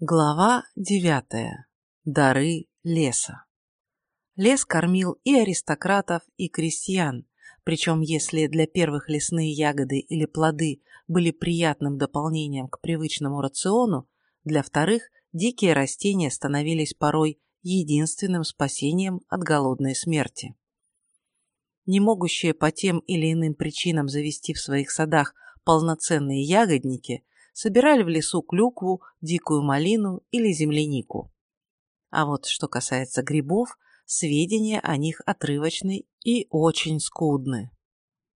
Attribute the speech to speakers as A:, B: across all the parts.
A: Глава девятая. Дары леса. Лес кормил и аристократов, и крестьян, причем если для первых лесные ягоды или плоды были приятным дополнением к привычному рациону, для вторых дикие растения становились порой единственным спасением от голодной смерти. Не могущие по тем или иным причинам завести в своих садах полноценные ягодники собирали в лесу клюкву, дикую малину или землянику. А вот что касается грибов, сведения о них отрывочны и очень скудны.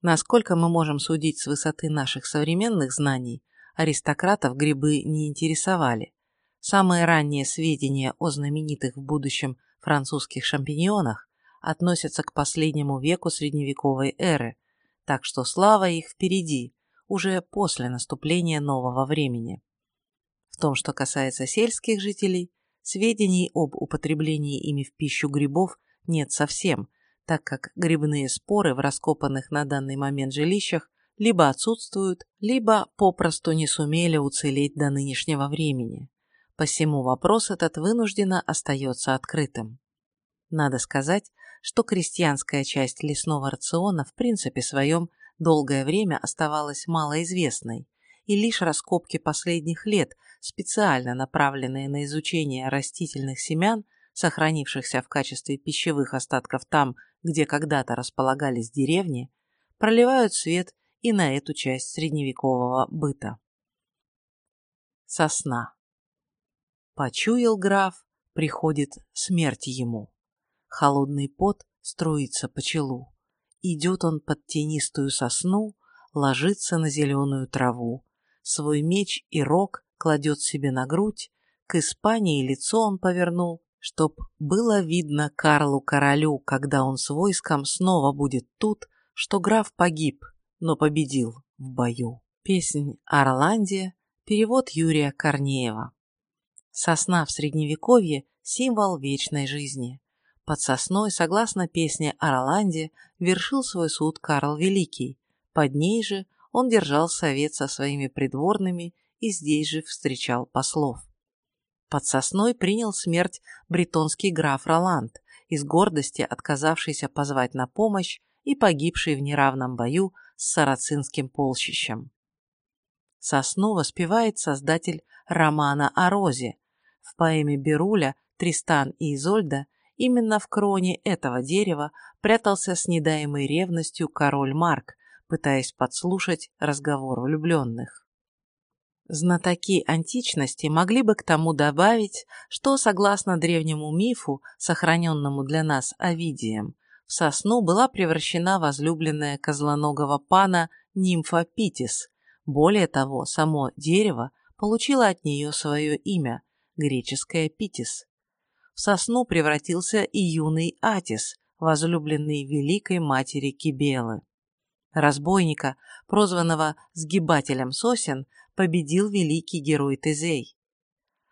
A: Насколько мы можем судить с высоты наших современных знаний, аристократов грибы не интересовали. Самые ранние сведения о знаменитых в будущем французских шампиньонах относятся к последнему веку средневековой эры, так что слава их впереди, уже после наступления нового времени. В том, что касается сельских жителей, сведений об употреблении ими в пищу грибов нет совсем, так как грибные споры в раскопанных на данный момент жилищах либо отсутствуют, либо попросту не сумели уцелеть до нынешнего времени. Посему вопрос этот вынужденно остается открытым. Надо сказать, что крестьянская часть лесного рациона в принципе своем долгое время оставалась малоизвестной, и лишь раскопки последних лет, специально направленные на изучение растительных семян, сохранившихся в качестве пищевых остатков там, где когда-то располагались деревни, проливают свет и на эту часть средневекового быта. Сосна. Почуял граф, приходит смерть ему. Холодный пот струится по челу. Идет он под тенистую сосну, ложится на зеленую траву. Свой меч и рог кладет себе на грудь, к Испании лицо он повернул, чтоб было видно Карлу-королю, когда он с войском снова будет тут, что граф погиб, но победил в бою. Песнь Орландия, перевод Юрия Корнеева. Сосна в Средневековье – символ вечной жизни. Под сосной, согласно песне о Роланде, вершил свой суд Карл Великий. Под ней же он держал совет со своими придворными и здесь же встречал послов. Под сосной принял смерть бретонский граф Роланд, из гордости отказавшийся позвать на помощь и погибший в неравном бою с сарацинским полчищем. Сосну воспевает создатель романа о Розе. В поэме Беруля «Тристан и Изольда» Именно в кроне этого дерева прятался с недаемой ревностью король Марк, пытаясь подслушать разговор влюбленных. Знатоки античности могли бы к тому добавить, что, согласно древнему мифу, сохраненному для нас Овидием, в сосну была превращена возлюбленная козлоногого пана нимфа Питис. Более того, само дерево получило от нее свое имя – греческое Питис в сосну превратился и юный Атис, возлюбленный великой матери Кибелы. Разбойника, прозванного «сгибателем сосен», победил великий герой Тезей.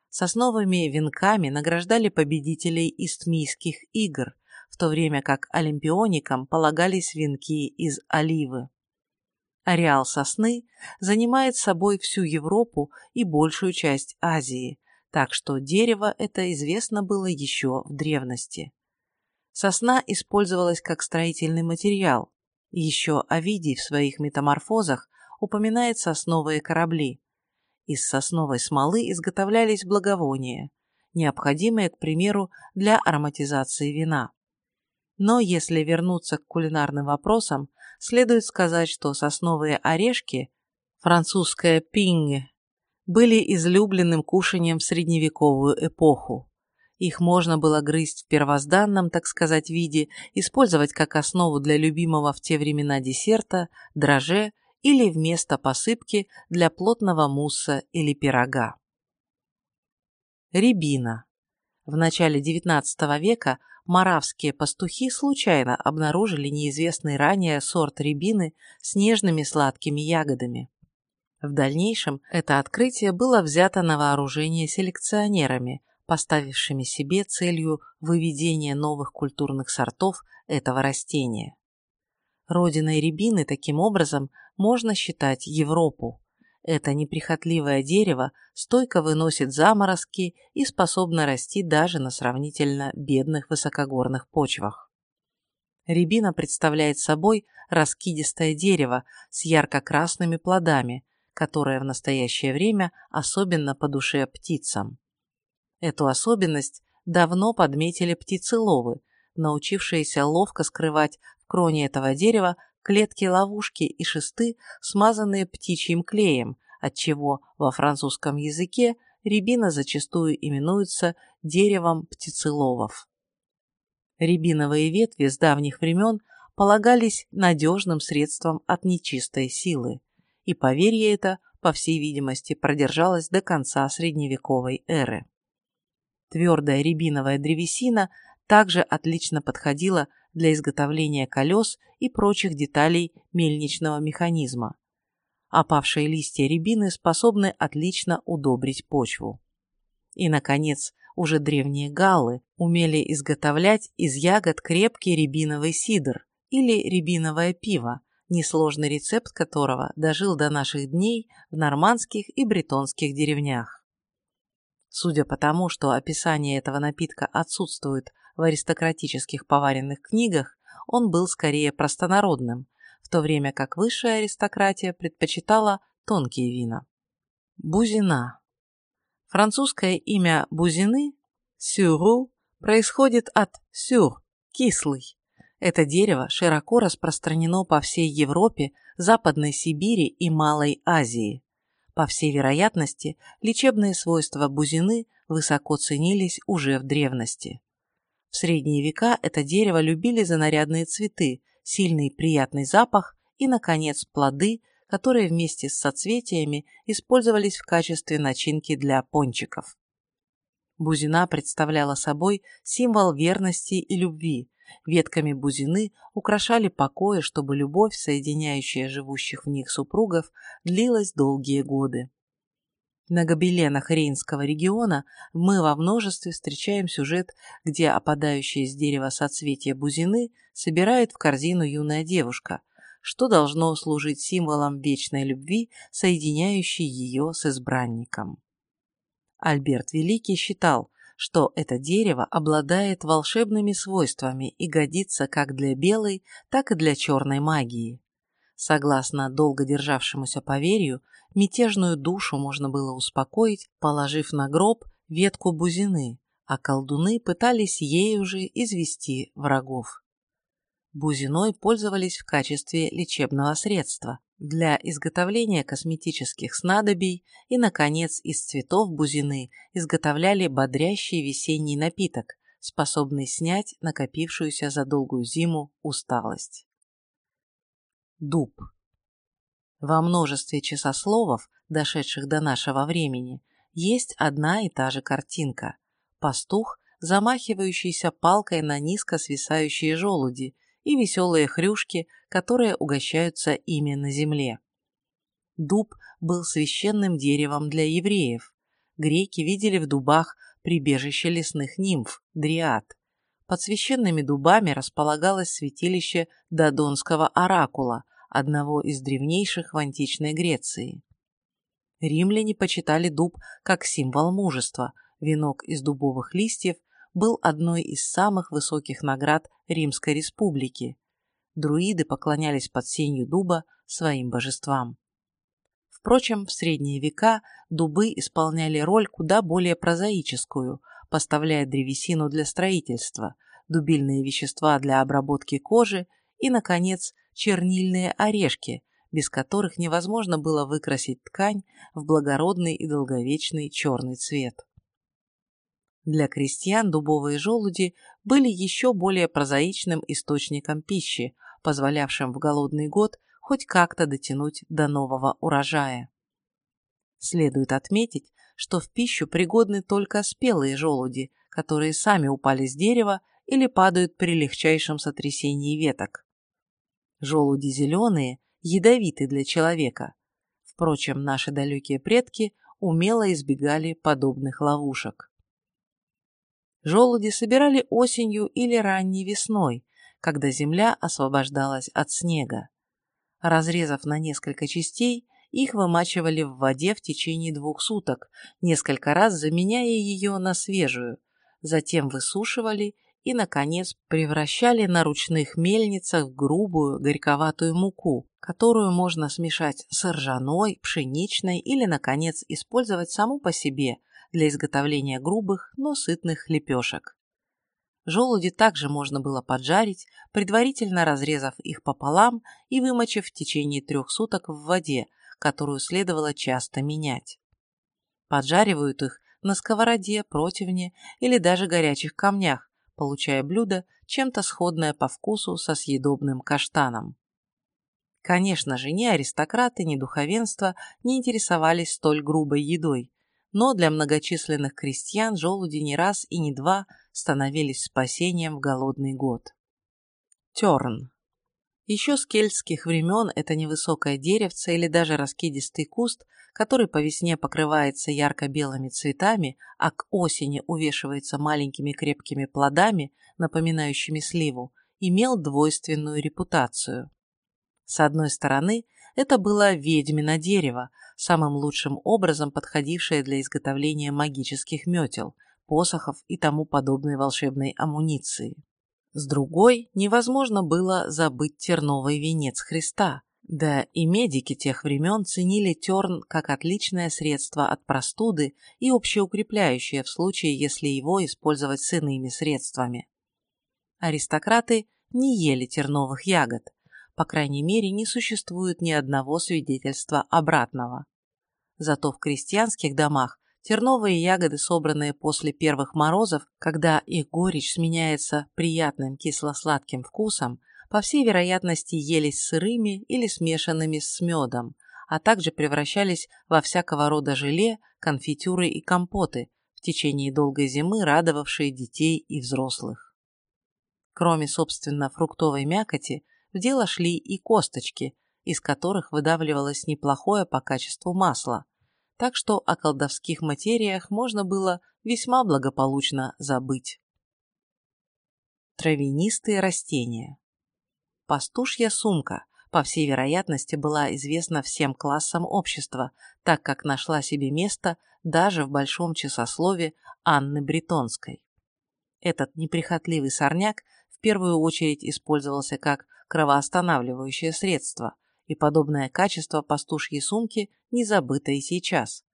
A: Сосновыми венками награждали победителей истмийских игр, в то время как олимпионикам полагались венки из оливы. Ареал сосны занимает собой всю Европу и большую часть Азии, так что дерево это известно было еще в древности. Сосна использовалась как строительный материал. Еще Овидий в своих метаморфозах упоминает сосновые корабли. Из сосновой смолы изготовлялись благовония, необходимые, к примеру, для ароматизации вина. Но если вернуться к кулинарным вопросам, следует сказать, что сосновые орешки, французская пинге, были излюбленным кушанием в средневековую эпоху. Их можно было грызть в первозданном, так сказать, виде, использовать как основу для любимого в те времена десерта, драже или вместо посыпки для плотного мусса или пирога. Рябина. В начале XIX века маравские пастухи случайно обнаружили неизвестный ранее сорт рябины с нежными сладкими ягодами. В дальнейшем это открытие было взято на вооружение селекционерами, поставившими себе целью выведения новых культурных сортов этого растения. Родиной рябины таким образом можно считать Европу. Это неприхотливое дерево стойко выносит заморозки и способно расти даже на сравнительно бедных высокогорных почвах. Рябина представляет собой раскидистое дерево с ярко-красными плодами, которое в настоящее время особенно по душе птицам. Эту особенность давно подметили птицеловы, научившиеся ловко скрывать в кроне этого дерева клетки-ловушки и шесты, смазанные птичьим клеем, отчего во французском языке рябина зачастую именуется деревом птицеловов. Рябиновые ветви с давних времен полагались надежным средством от нечистой силы, и поверье это, по всей видимости, продержалось до конца средневековой эры. Твердая рябиновая древесина также отлично подходила для изготовления колес и прочих деталей мельничного механизма. Опавшие листья рябины способны отлично удобрить почву. И, наконец, уже древние галлы умели изготовлять из ягод крепкий рябиновый сидр или рябиновое пиво, несложный рецепт которого дожил до наших дней в нормандских и бретонских деревнях. Судя по тому, что описание этого напитка отсутствует в аристократических поваренных книгах, он был скорее простонародным, в то время как высшая аристократия предпочитала тонкие вина. Бузина. Французское имя бузины – сюру происходит от сюр – кислый. Это дерево широко распространено по всей Европе, Западной Сибири и Малой Азии. По всей вероятности, лечебные свойства бузины высоко ценились уже в древности. В средние века это дерево любили за нарядные цветы, сильный приятный запах и, наконец, плоды, которые вместе с соцветиями использовались в качестве начинки для пончиков. Бузина представляла собой символ верности и любви. Ветками бузины украшали покои, чтобы любовь, соединяющая живущих в них супругов, длилась долгие годы. На гобеленах Рейнского региона мы во множестве встречаем сюжет, где опадающие с дерева соцветия бузины собирает в корзину юная девушка, что должно служить символом вечной любви, соединяющей ее с избранником. Альберт Великий считал, что это дерево обладает волшебными свойствами и годится как для белой, так и для черной магии. Согласно долго державшемуся поверью, мятежную душу можно было успокоить, положив на гроб ветку бузины, а колдуны пытались ею же извести врагов. Бузиной пользовались в качестве лечебного средства для изготовления косметических снадобий и, наконец, из цветов бузины изготовляли бодрящий весенний напиток, способный снять накопившуюся за долгую зиму усталость дуб. Во множестве часословов, дошедших до нашего времени, есть одна и та же картинка. Пастух, замахивающийся палкой на низко свисающие желуди и веселые хрюшки, которые угощаются ими на земле. Дуб был священным деревом для евреев. Греки видели в дубах прибежище лесных нимф, дриад. Под священными дубами располагалось святилище Додонского оракула, одного из древнейших в античной Греции. Римляне почитали дуб как символ мужества, венок из дубовых листьев был одной из самых высоких наград Римской республики. Друиды поклонялись под сенью дуба своим божествам. Впрочем, в средние века дубы исполняли роль куда более прозаическую, поставляя древесину для строительства, дубильные вещества для обработки кожи и, наконец, чернильные орешки, без которых невозможно было выкрасить ткань в благородный и долговечный черный цвет. Для крестьян дубовые желуди были еще более прозаичным источником пищи, позволявшим в голодный год хоть как-то дотянуть до нового урожая. Следует отметить, что в пищу пригодны только спелые желуди, которые сами упали с дерева или падают при легчайшем сотрясении веток. Желуди зеленые, ядовиты для человека. Впрочем, наши далекие предки умело избегали подобных ловушек. Желуди собирали осенью или ранней весной, когда земля освобождалась от снега. Разрезав на несколько частей, их вымачивали в воде в течение двух суток, несколько раз заменяя ее на свежую, затем высушивали и, наконец, превращали на ручных мельницах в грубую горьковатую муку, которую можно смешать с ржаной, пшеничной или, наконец, использовать саму по себе для изготовления грубых, но сытных лепешек. Желуди также можно было поджарить, предварительно разрезав их пополам и вымочив в течение трех суток в воде, которую следовало часто менять. Поджаривают их на сковороде, противне или даже горячих камнях, получая блюдо, чем-то сходное по вкусу со съедобным каштаном. Конечно же, ни аристократы, ни духовенство не интересовались столь грубой едой, но для многочисленных крестьян желуди не раз и не два становились спасением в голодный год. Терн. Еще с кельтских времен это невысокое деревце или даже раскидистый куст, который по весне покрывается ярко-белыми цветами, а к осени увешивается маленькими крепкими плодами, напоминающими сливу, имел двойственную репутацию. С одной стороны, это было ведьмино дерево, самым лучшим образом подходившее для изготовления магических метел, посохов и тому подобной волшебной амуниции. С другой, невозможно было забыть терновый венец Христа, да и медики тех времен ценили терн как отличное средство от простуды и общеукрепляющее в случае, если его использовать с иными средствами. Аристократы не ели терновых ягод, по крайней мере, не существует ни одного свидетельства обратного. Зато в крестьянских домах терновые ягоды, собранные после первых морозов, когда их горечь сменяется приятным кисло-сладким вкусом, по всей вероятности елись сырыми или смешанными с медом, а также превращались во всякого рода желе, конфитюры и компоты, в течение долгой зимы радовавшие детей и взрослых. Кроме, собственно, фруктовой мякоти, в дело шли и косточки, из которых выдавливалось неплохое по качеству масло, так что о колдовских материях можно было весьма благополучно забыть. Травянистые растения Пастушья сумка, по всей вероятности, была известна всем классам общества, так как нашла себе место даже в большом часослове Анны Бретонской. Этот неприхотливый сорняк в первую очередь использовался как кровоостанавливающее средство, и подобное качество пастушьей сумки не забыто и сейчас.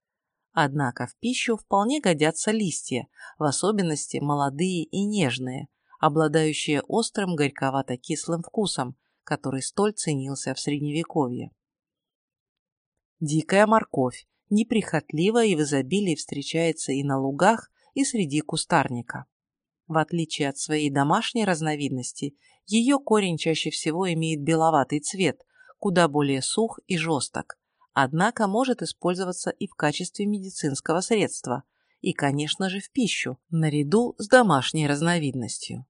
A: Однако в пищу вполне годятся листья, в особенности молодые и нежные, обладающие острым горьковато-кислым вкусом, который столь ценился в Средневековье. Дикая морковь неприхотливо и в изобилии встречается и на лугах, и среди кустарника. В отличие от своей домашней разновидности, ее корень чаще всего имеет беловатый цвет, куда более сух и жесток, однако может использоваться и в качестве медицинского средства, и, конечно же, в пищу, наряду с домашней разновидностью.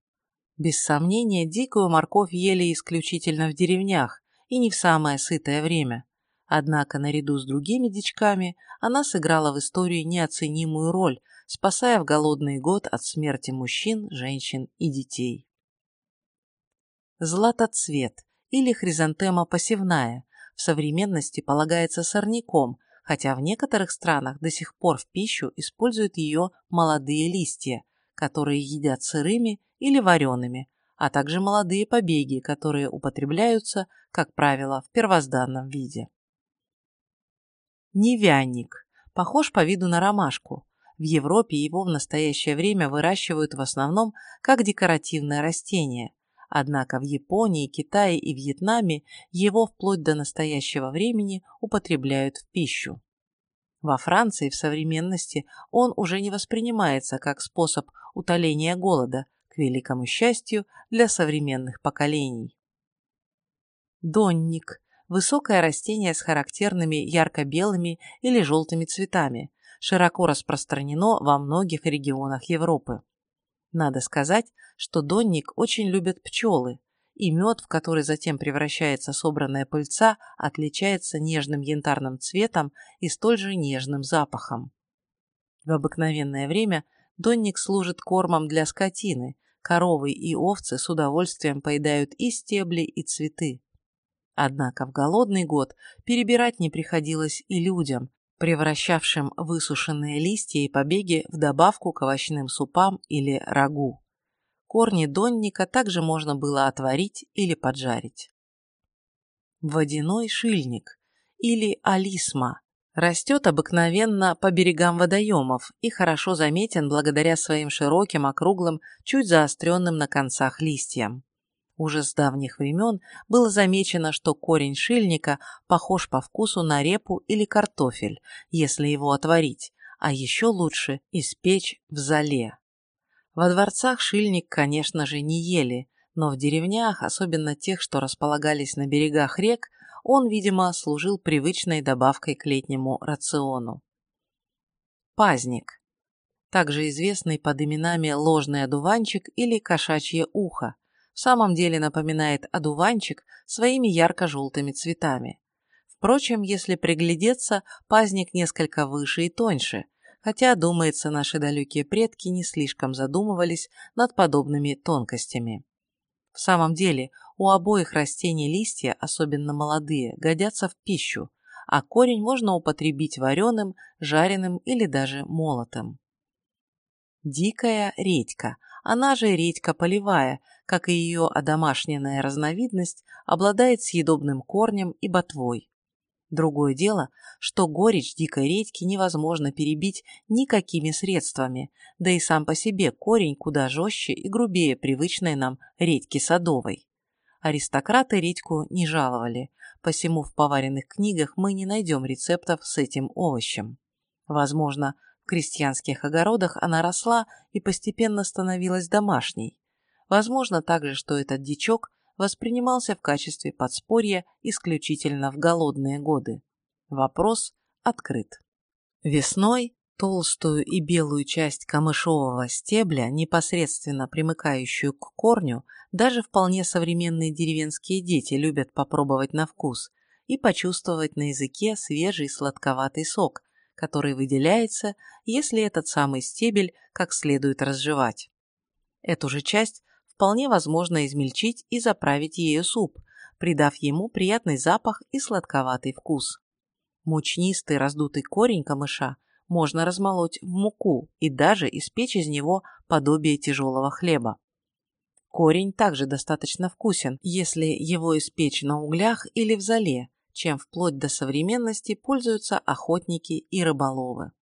A: Без сомнения, дикую морковь ели исключительно в деревнях и не в самое сытое время. Однако, наряду с другими дичками, она сыграла в истории неоценимую роль, спасая в голодный год от смерти мужчин, женщин и детей. Златоцвет или хризантема посевная в современности полагается сорняком, хотя в некоторых странах до сих пор в пищу используют ее молодые листья, которые едят сырыми или вареными, а также молодые побеги, которые употребляются, как правило, в первозданном виде. Невянник. Похож по виду на ромашку, в Европе его в настоящее время выращивают в основном как декоративное растение, однако в Японии, Китае и Вьетнаме его вплоть до настоящего времени употребляют в пищу. Во Франции в современности он уже не воспринимается как способ утоления голода, к великому счастью для современных поколений. Донник – высокое растение с характерными ярко-белыми или желтыми цветами, широко распространено во многих регионах Европы. Надо сказать, что донник очень любят пчелы, и мед, в который затем превращается собранная пыльца, отличается нежным янтарным цветом и столь же нежным запахом. В обыкновенное время донник служит кормом для скотины, коровы и овцы с удовольствием поедают и стебли, и цветы. Однако в голодный год перебирать не приходилось и людям, превращавшим высушенные листья и побеги в добавку к овощным супам или рагу. Корни донника также можно было отварить или поджарить. Водяной шильник или алисма растет обыкновенно по берегам водоемов и хорошо заметен благодаря своим широким, округлым, чуть заостренным на концах листьям. Уже с давних времен было замечено, что корень шильника похож по вкусу на репу или картофель, если его отварить, а еще лучше испечь в золе. Во дворцах шильник, конечно же, не ели, но в деревнях, особенно тех, что располагались на берегах рек, он, видимо, служил привычной добавкой к летнему рациону. Пазник. Также известный под именами ложный одуванчик или кошачье ухо, в самом деле напоминает одуванчик своими ярко-желтыми цветами. Впрочем, если приглядеться, пазник несколько выше и тоньше, хотя, думается, наши далекие предки не слишком задумывались над подобными тонкостями. В самом деле, у обоих растений листья, особенно молодые, годятся в пищу, а корень можно употребить вареным, жареным или даже молотым. Дикая редька, она же редька полевая, как и ее одомашненная разновидность, обладает съедобным корнем и ботвой. Другое дело, что горечь дикой редьки невозможно перебить никакими средствами, да и сам по себе корень куда жестче и грубее привычной нам редьки садовой. Аристократы редьку не жаловали, посему в поваренных книгах мы не найдем рецептов с этим овощем. Возможно, в крестьянских огородах она росла и постепенно становилась домашней. Возможно также, что этот дичок воспринимался в качестве подспорья исключительно в голодные годы. Вопрос открыт. Весной толстую и белую часть камышового стебля, непосредственно примыкающую к корню, даже вполне современные деревенские дети любят попробовать на вкус и почувствовать на языке свежий сладковатый сок, который выделяется, если этот самый стебель как следует разжевать. Эту же часть вполне возможно измельчить и заправить ею суп, придав ему приятный запах и сладковатый вкус. Мучнистый раздутый корень камыша можно размолоть в муку и даже испечь из него подобие тяжелого хлеба. Корень также достаточно вкусен, если его испечь на углях или в золе, чем вплоть до современности пользуются охотники и рыболовы.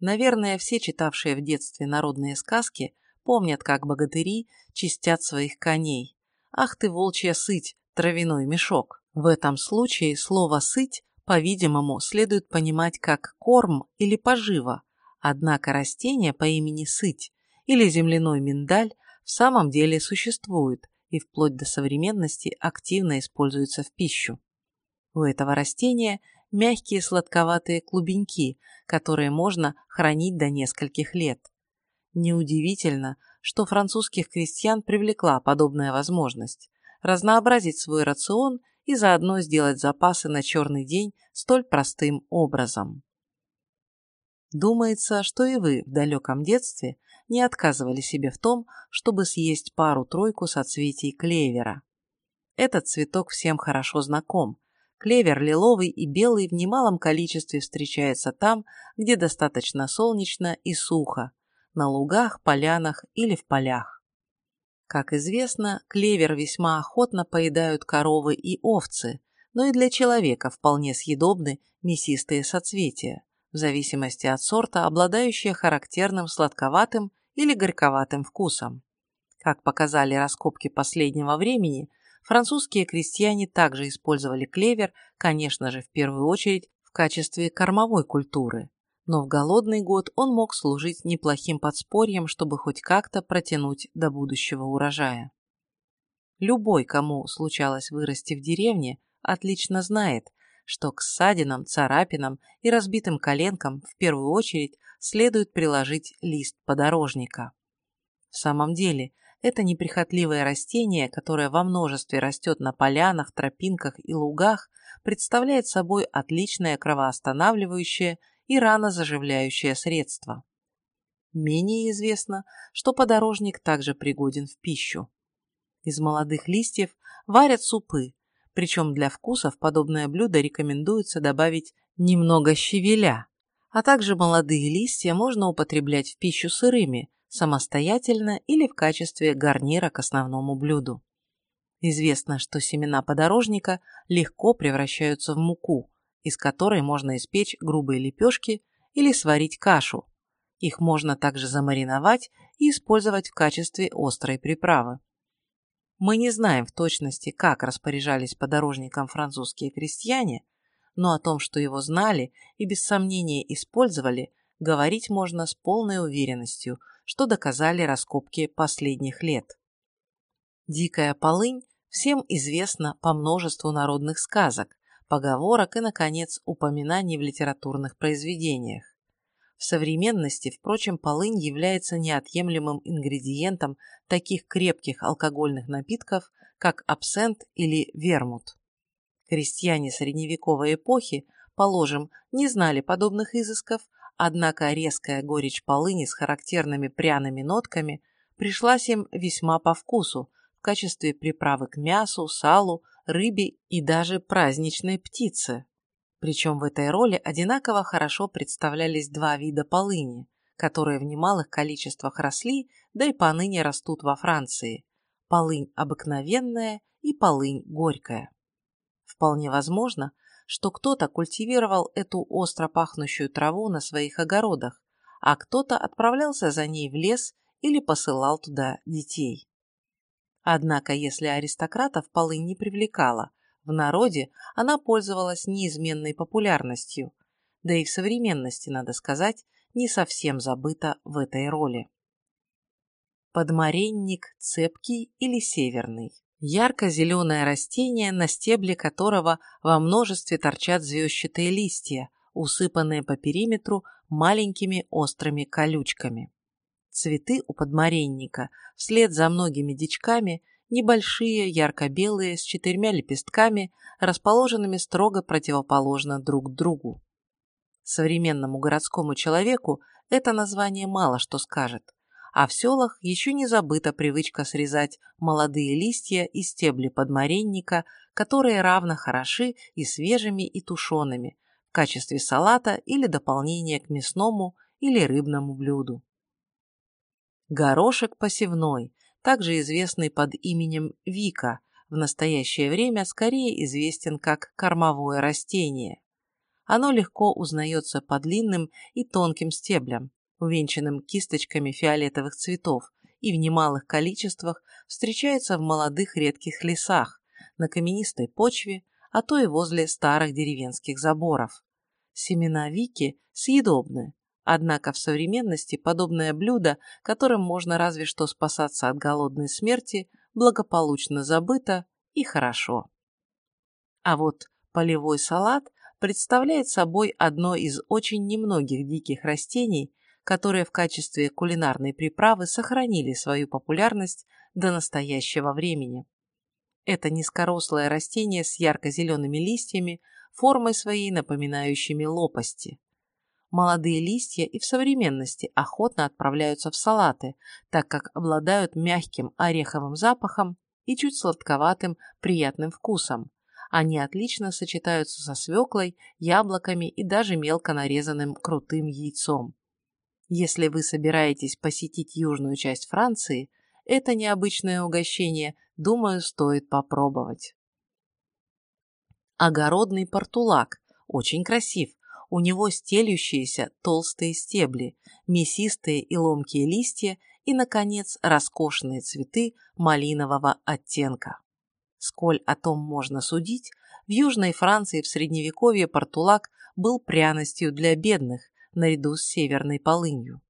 A: Наверное, все читавшие в детстве народные сказки помнят, как богатыри чистят своих коней. «Ах ты, волчья сыть, травяной мешок!» В этом случае слово «сыть», по-видимому, следует понимать как корм или поживо, однако растение по имени сыть или земляной миндаль в самом деле существует и вплоть до современности активно используется в пищу. У этого растения мягкие сладковатые клубеньки, которые можно хранить до нескольких лет. Неудивительно, что французских крестьян привлекла подобная возможность разнообразить свой рацион и заодно сделать запасы на черный день столь простым образом. Думается, что и вы в далеком детстве не отказывали себе в том, чтобы съесть пару-тройку соцветий клевера. Этот цветок всем хорошо знаком, Клевер лиловый и белый в немалом количестве встречается там, где достаточно солнечно и сухо, на лугах, полянах или в полях. Как известно, клевер весьма охотно поедают коровы и овцы, но и для человека вполне съедобны мясистые соцветия, в зависимости от сорта, обладающие характерным сладковатым или горьковатым вкусом. Как показали раскопки последнего времени, Французские крестьяне также использовали клевер, конечно же, в первую очередь в качестве кормовой культуры. Но в голодный год он мог служить неплохим подспорьем, чтобы хоть как-то протянуть до будущего урожая. Любой, кому случалось вырасти в деревне, отлично знает, что к ссадинам, царапинам и разбитым коленкам в первую очередь следует приложить лист подорожника. В самом деле, это неприхотливое растение, которое во множестве растет на полянах, тропинках и лугах, представляет собой отличное кровоостанавливающее и ранозаживляющее средство. Менее известно, что подорожник также пригоден в пищу. Из молодых листьев варят супы, причем для вкуса в подобное блюдо рекомендуется добавить немного щавеля, а также молодые листья можно употреблять в пищу сырыми, самостоятельно или в качестве гарнира к основному блюду. Известно, что семена подорожника легко превращаются в муку, из которой можно испечь грубые лепешки или сварить кашу. Их можно также замариновать и использовать в качестве острой приправы. Мы не знаем в точности, как распоряжались подорожником французские крестьяне, но о том, что его знали и без сомнения использовали, говорить можно с полной уверенностью, что доказали раскопки последних лет. Дикая полынь всем известна по множеству народных сказок, поговорок и, наконец, упоминаний в литературных произведениях. В современности, впрочем, полынь является неотъемлемым ингредиентом таких крепких алкогольных напитков, как абсент или вермут. Крестьяне средневековой эпохи, положим, не знали подобных изысков, однако резкая горечь полыни с характерными пряными нотками пришлась им весьма по вкусу в качестве приправы к мясу, салу, рыбе и даже праздничной птице. Причем в этой роли одинаково хорошо представлялись два вида полыни, которые в немалых количествах росли, да и поныне растут во Франции. Полынь обыкновенная и полынь горькая. Вполне возможно, что кто-то культивировал эту остро пахнущую траву на своих огородах, а кто-то отправлялся за ней в лес или посылал туда детей. Однако, если аристократов полынь не привлекала, в народе она пользовалась неизменной популярностью, да и в современности, надо сказать, не совсем забыта в этой роли. Подмаренник цепкий или северный ярко-зеленое растение, на стебле которого во множестве торчат звездчатые листья, усыпанные по периметру маленькими острыми колючками. Цветы у подмаренника, вслед за многими дичками, небольшие, ярко-белые, с четырьмя лепестками, расположенными строго противоположно друг другу. Современному городскому человеку это название мало что скажет, а в селах еще не забыта привычка срезать молодые листья и стебли подмаренника, которые равно хороши и свежими, и тушеными, в качестве салата или дополнения к мясному или рыбному блюду. Горошек посевной, также известный под именем Вика, в настоящее время скорее известен как кормовое растение. Оно легко узнается по длинным и тонким стеблям, увенчанным кисточками фиолетовых цветов, и в немалых количествах встречается в молодых редких лесах, на каменистой почве, а то и возле старых деревенских заборов. Семена вики съедобны, однако в современности подобное блюдо, которым можно разве что спасаться от голодной смерти, благополучно забыто и хорошо. А вот полевой салат представляет собой одно из очень немногих диких растений, которые в качестве кулинарной приправы сохранили свою популярность до настоящего времени. Это низкорослое растение с ярко-зелеными листьями, формой своей напоминающими лопасти. Молодые листья и в современности охотно отправляются в салаты, так как обладают мягким ореховым запахом и чуть сладковатым приятным вкусом. Они отлично сочетаются со свеклой, яблоками и даже мелко нарезанным крутым яйцом. Если вы собираетесь посетить южную часть Франции, это необычное угощение, думаю, стоит попробовать. Огородный портулак. Очень красив. У него стелющиеся толстые стебли, мясистые и ломкие листья и, наконец, роскошные цветы малинового оттенка. Сколь о том можно судить, в Южной Франции в Средневековье портулак был пряностью для бедных, наряду с северной полынью.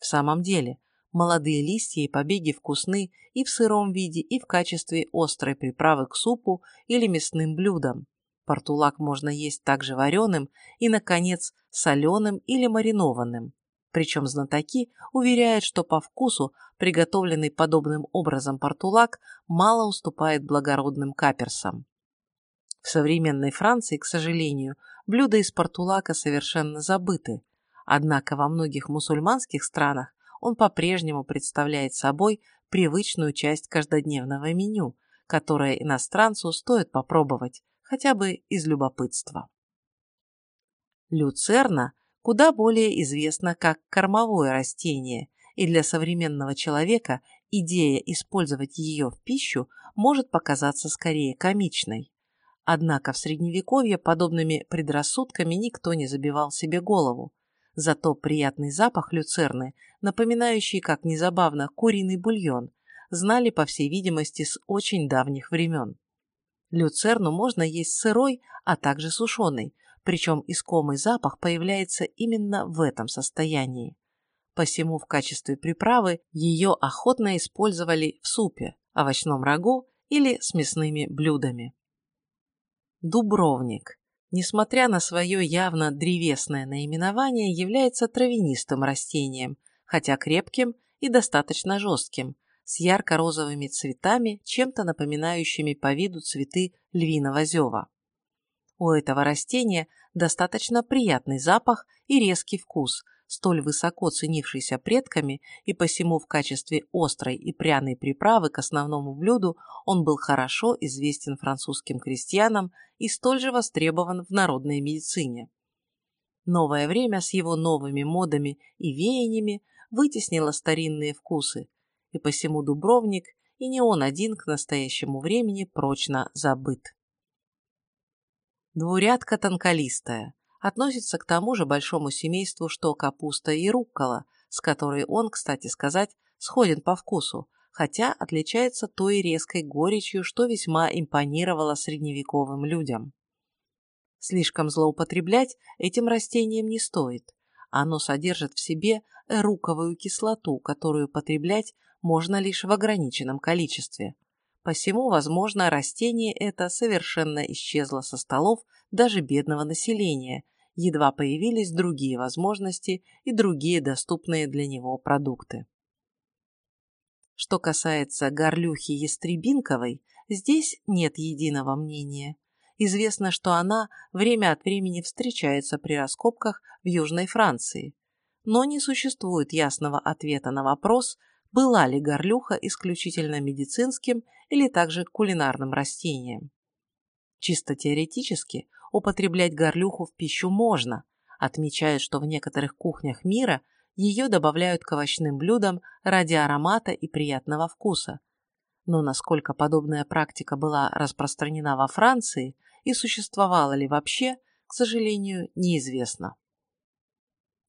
A: В самом деле, молодые листья и побеги вкусны и в сыром виде, и в качестве острой приправы к супу или мясным блюдам. Портулак можно есть также вареным и, наконец, соленым или маринованным. Причем знатоки уверяют, что по вкусу приготовленный подобным образом портулак мало уступает благородным каперсам. В современной Франции, к сожалению, блюда из портулака совершенно забыты, Однако во многих мусульманских странах он по-прежнему представляет собой привычную часть каждодневного меню, которое иностранцу стоит попробовать, хотя бы из любопытства. Люцерна куда более известна как кормовое растение, и для современного человека идея использовать ее в пищу может показаться скорее комичной. Однако в Средневековье подобными предрассудками никто не забивал себе голову. Зато приятный запах люцерны, напоминающий, как незабавно, куриный бульон, знали, по всей видимости, с очень давних времен. Люцерну можно есть сырой, а также сушеной, причем искомый запах появляется именно в этом состоянии. Посему в качестве приправы ее охотно использовали в супе, овощном рагу или с мясными блюдами. Дубровник, несмотря на свое явно древесное наименование, является травянистым растением, хотя крепким и достаточно жестким, с ярко-розовыми цветами, чем-то напоминающими по виду цветы львиного зева. У этого растения достаточно приятный запах и резкий вкус, столь высоко ценившийся предками, и посему в качестве острой и пряной приправы к основному блюду он был хорошо известен французским крестьянам и столь же востребован в народной медицине. Новое время с его новыми модами и веяниями вытеснило старинные вкусы, и посему Дубровник и не он один к настоящему времени прочно забыт. Двурядка тонколистая. Относится к тому же большому семейству, что капуста и руккола, с которой он, кстати сказать, сходен по вкусу, хотя отличается той резкой горечью, что весьма импонировало средневековым людям. Слишком злоупотреблять этим растением не стоит. Оно содержит в себе эруковую кислоту, которую потреблять можно лишь в ограниченном количестве. Посему, возможно, растение это совершенно исчезло со столов даже бедного населения, едва появились другие возможности и другие доступные для него продукты. Что касается горлюхи ястребинковой, здесь нет единого мнения. Известно, что она время от времени встречается при раскопках в Южной Франции, но не существует ясного ответа на вопрос, была ли горлюха исключительно медицинским или также кулинарным растением. Чисто теоретически употреблять горлюху в пищу можно, отмечают, что в некоторых кухнях мира ее добавляют к овощным блюдам ради аромата и приятного вкуса. Но насколько подобная практика была распространена во Франции и существовала ли вообще, к сожалению, неизвестно.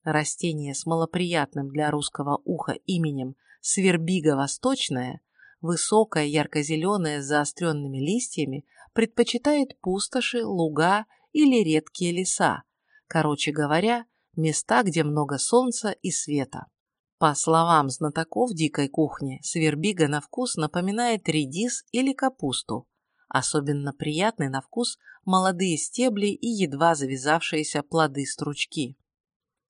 A: Растение с малоприятным для русского уха именем Свербига восточная, высокая, ярко-зеленая с заостренными листьями, предпочитает пустоши, луга или редкие леса, короче говоря, места, где много солнца и света. По словам знатоков дикой кухни, свербига на вкус напоминает редис или капусту. Особенно приятны на вкус молодые стебли и едва завязавшиеся плоды-стручки.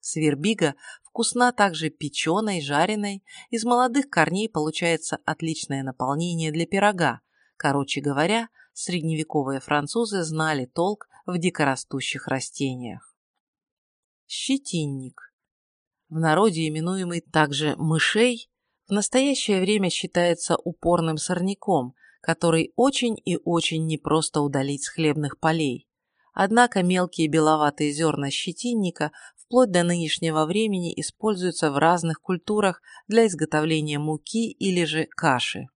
A: Свербига вкусна также печеной, жареной, из молодых корней получается отличное наполнение для пирога. Короче говоря, средневековые французы знали толк в дикорастущих растениях. Щетинник. В народе именуемый также мышей, в настоящее время считается упорным сорняком, который очень и очень непросто удалить с хлебных полей. Однако мелкие беловатые зерна щетинника вплоть до нынешнего времени используются в разных культурах для изготовления муки или же каши.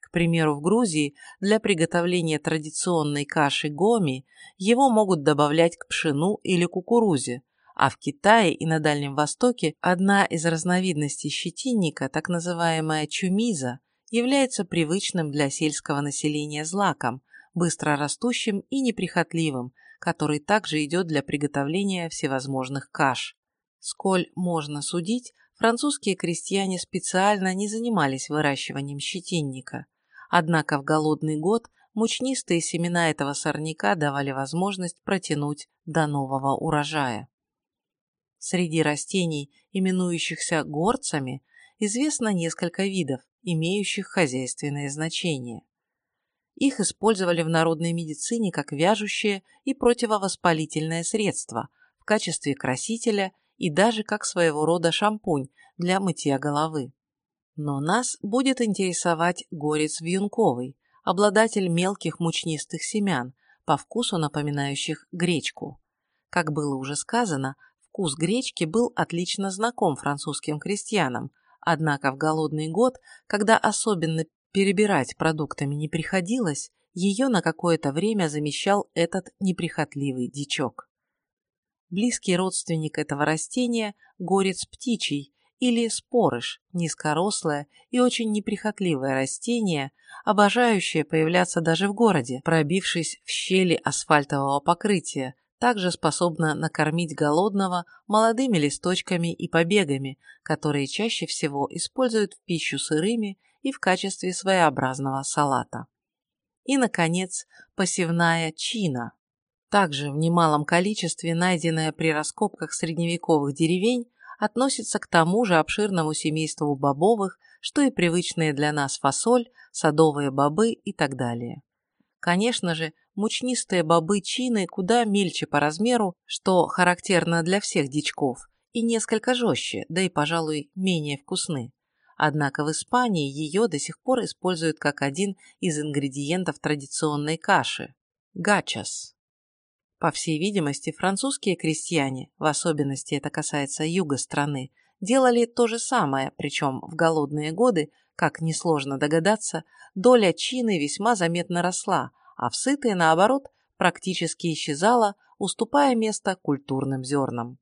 A: К примеру, в Грузии для приготовления традиционной каши гоми его могут добавлять к пшену или кукурузе, а в Китае и на Дальнем Востоке одна из разновидностей щетинника, так называемая чумиза, является привычным для сельского населения злаком, быстро растущим и неприхотливым, который также идет для приготовления всевозможных каш. Сколь можно судить, французские крестьяне специально не занимались выращиванием щетинника. Однако в голодный год мучнистые семена этого сорняка давали возможность протянуть до нового урожая. Среди растений, именующихся горцами, известно несколько видов, имеющих хозяйственное значение. Их использовали в народной медицине как вяжущее и противовоспалительное средство, в качестве красителя и даже как своего рода шампунь для мытья головы. Но нас будет интересовать горец вьюнковый, обладатель мелких мучнистых семян, по вкусу напоминающих гречку. Как было уже сказано, вкус гречки был отлично знаком французским крестьянам, однако в голодный год, когда особенно перебирать продуктами не приходилось, ее на какое-то время замещал этот неприхотливый дичок. Близкий родственник этого растения – горец птичий или спорыш, низкорослое и очень неприхотливое растение, обожающее появляться даже в городе, пробившись в щели асфальтового покрытия, также способно накормить голодного молодыми листочками и побегами, которые чаще всего используют в пищу сырыми и в качестве своеобразного салата. И, наконец, посевная чина. Также в немалом количестве найденная при раскопках средневековых деревень относится к тому же обширному семейству бобовых, что и привычные для нас фасоль, садовые бобы и так далее. Конечно же, мучнистые бобы чины куда мельче по размеру, что характерно для всех дичков, и несколько жестче, да и, пожалуй, менее вкусны. Однако в Испании ее до сих пор используют как один из ингредиентов традиционной каши – гачас. По всей видимости, французские крестьяне, в особенности это касается юга страны, делали то же самое, причем в голодные годы, как несложно догадаться, доля чины весьма заметно росла, а в сытые, наоборот, практически исчезала, уступая место культурным зернам.